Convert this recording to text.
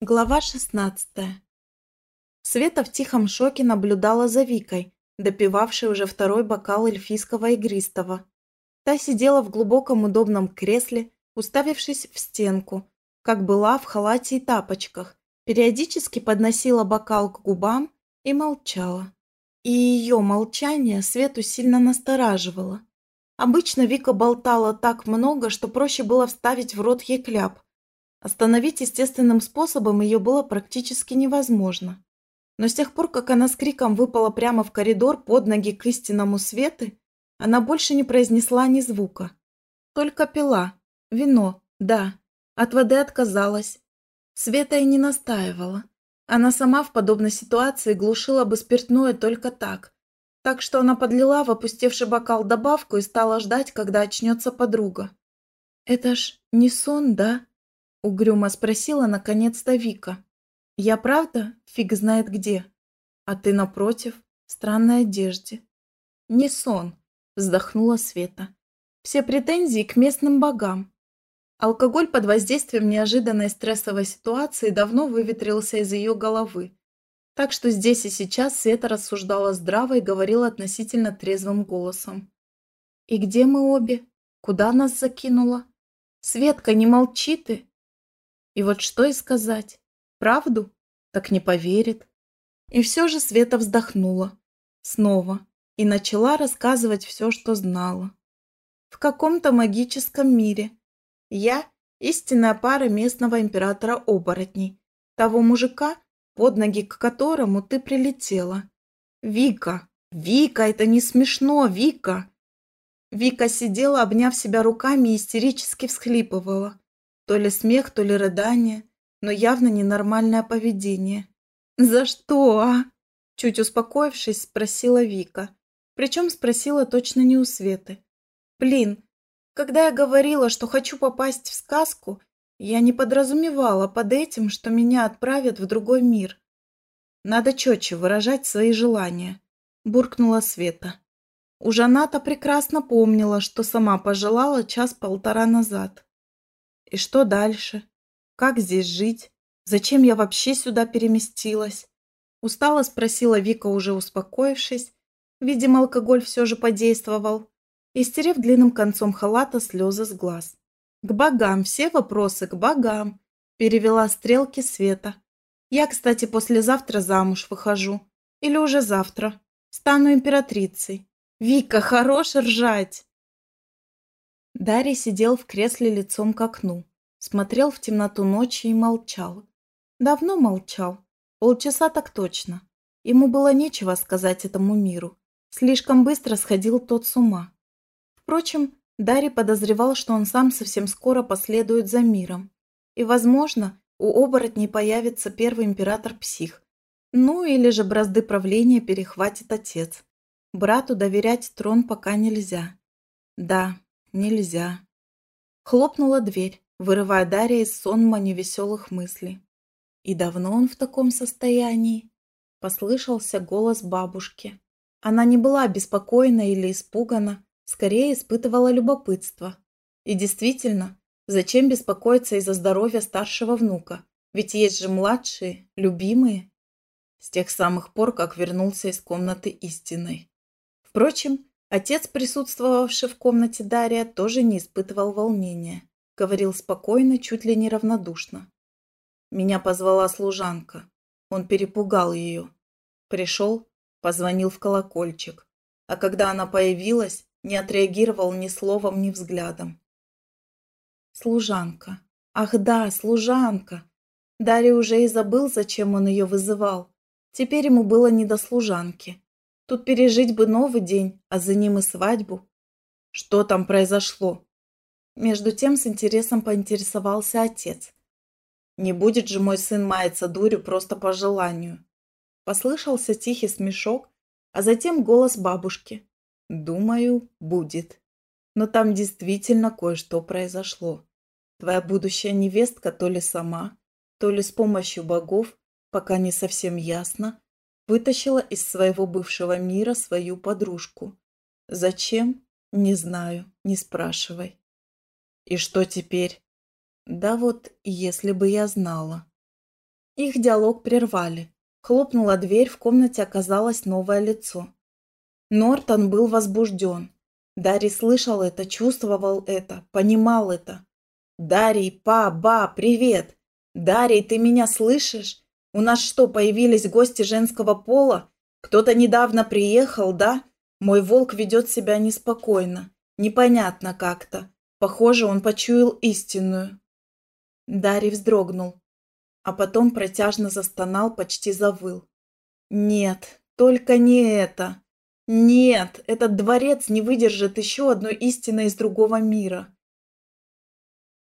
Глава 16. Света в тихом шоке наблюдала за Викой, допивавшей уже второй бокал эльфийского игристого. Та сидела в глубоком удобном кресле, уставившись в стенку, как была в халате и тапочках, периодически подносила бокал к губам и молчала. И ее молчание Свету сильно настораживало. Обычно Вика болтала так много, что проще было вставить в рот ей кляп – Остановить естественным способом ее было практически невозможно. Но с тех пор, как она с криком выпала прямо в коридор под ноги к истинному Светы, она больше не произнесла ни звука. Только пила. Вино, да. От воды отказалась. Света и не настаивала. Она сама в подобной ситуации глушила бы спиртное только так. Так что она подлила в опустевший бокал добавку и стала ждать, когда очнется подруга. «Это ж не сон, да?» Угрюмо спросила наконец-то Вика. «Я правда? Фиг знает где. А ты, напротив, в странной одежде». «Не сон», – вздохнула Света. «Все претензии к местным богам. Алкоголь под воздействием неожиданной стрессовой ситуации давно выветрился из ее головы. Так что здесь и сейчас Света рассуждала здраво и говорила относительно трезвым голосом. «И где мы обе? Куда нас закинуло? Светка, не молчи ты!» И вот что и сказать? Правду? Так не поверит. И все же Света вздохнула. Снова. И начала рассказывать все, что знала. В каком-то магическом мире. Я – истинная пара местного императора оборотней. Того мужика, под ноги к которому ты прилетела. Вика! Вика, это не смешно, Вика! Вика сидела, обняв себя руками и истерически всхлипывала. То ли смех, то ли рыдание, но явно ненормальное поведение. «За что, а?» Чуть успокоившись, спросила Вика. Причем спросила точно не у Светы. «Блин, когда я говорила, что хочу попасть в сказку, я не подразумевала под этим, что меня отправят в другой мир. Надо четче выражать свои желания», – буркнула Света. Уж она-то прекрасно помнила, что сама пожелала час-полтора назад. И что дальше? Как здесь жить? Зачем я вообще сюда переместилась? Устало спросила Вика, уже успокоившись. Видимо, алкоголь все же подействовал. И стерев длинным концом халата слезы с глаз. «К богам, все вопросы к богам», – перевела стрелки Света. «Я, кстати, послезавтра замуж выхожу. Или уже завтра. Стану императрицей. Вика, хорош ржать!» Дарья сидел в кресле лицом к окну, смотрел в темноту ночи и молчал. Давно молчал, полчаса так точно. Ему было нечего сказать этому миру. Слишком быстро сходил тот с ума. Впрочем, Дарья подозревал, что он сам совсем скоро последует за миром. И, возможно, у оборотней появится первый император-псих. Ну или же бразды правления перехватит отец. Брату доверять трон пока нельзя. Да, Нельзя. Хлопнула дверь, вырывая Дарья из сонма невеселых мыслей. И давно он в таком состоянии? Послышался голос бабушки. Она не была обеспокоена или испугана, скорее испытывала любопытство. И действительно, зачем беспокоиться из-за здоровья старшего внука? Ведь есть же младшие, любимые. С тех самых пор, как вернулся из комнаты истинной. Впрочем, Отец, присутствовавший в комнате Дарья, тоже не испытывал волнения. Говорил спокойно, чуть ли не равнодушно. Меня позвала служанка. Он перепугал ее. Пришел, позвонил в колокольчик. А когда она появилась, не отреагировал ни словом, ни взглядом. Служанка. Ах да, служанка. Дарья уже и забыл, зачем он ее вызывал. Теперь ему было не до служанки. Тут пережить бы новый день, а за ним и свадьбу. Что там произошло? Между тем с интересом поинтересовался отец. Не будет же мой сын маяться дурью просто по желанию. Послышался тихий смешок, а затем голос бабушки. Думаю, будет. Но там действительно кое-что произошло. Твоя будущая невестка то ли сама, то ли с помощью богов, пока не совсем ясно, Вытащила из своего бывшего мира свою подружку. Зачем? Не знаю, не спрашивай. И что теперь? Да вот, если бы я знала. Их диалог прервали. Хлопнула дверь, в комнате оказалось новое лицо. Нортон был возбужден. Дарий слышал это, чувствовал это, понимал это. «Дарий, па, ба, привет! Дарий, ты меня слышишь? У нас что, появились гости женского пола? Кто-то недавно приехал, да? Мой волк ведет себя неспокойно. Непонятно как-то. Похоже, он почуял истинную». Дарий вздрогнул, а потом протяжно застонал, почти завыл. «Нет, только не это!» Нет, этот дворец не выдержит еще одной истины из другого мира.